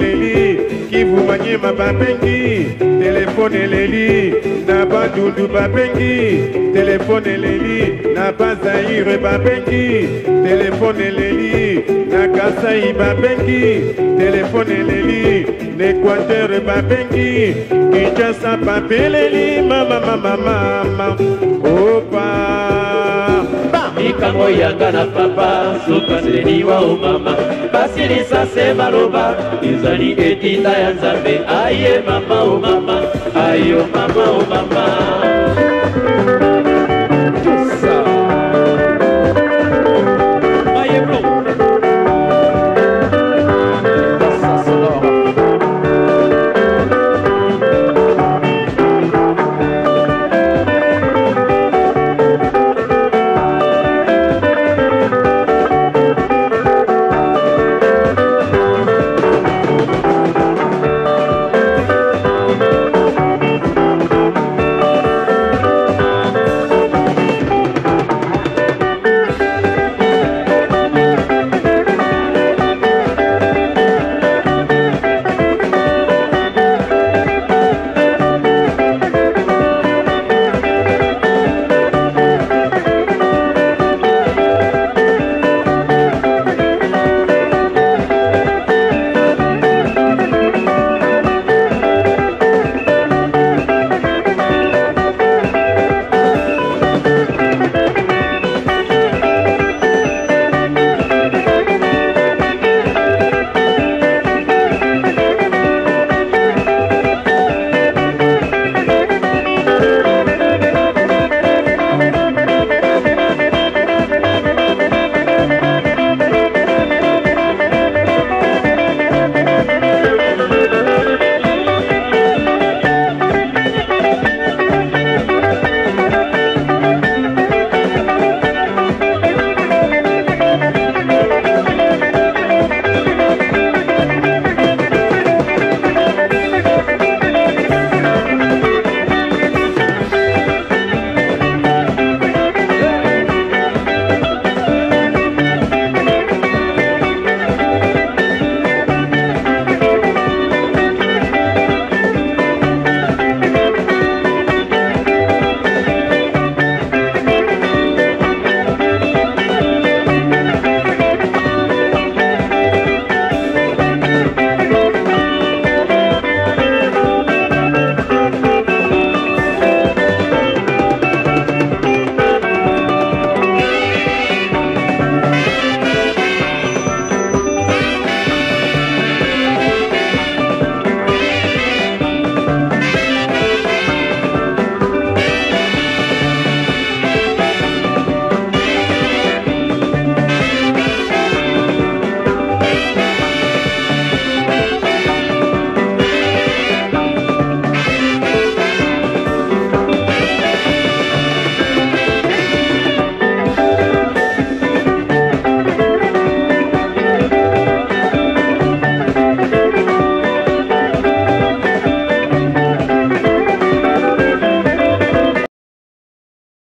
leli kibumanye mababengi telefone leli na bandundu babengi telefone leli na bazaire babengi telefone leli na kasai babengi telefone leli na equateur babengi kinshasa bapeleli mamamamamama opa mikango yanga na papa sukaseli wa omama basilisa se baloba ezali etinda ya nzambe aye mama o oh mama ayo mama o oh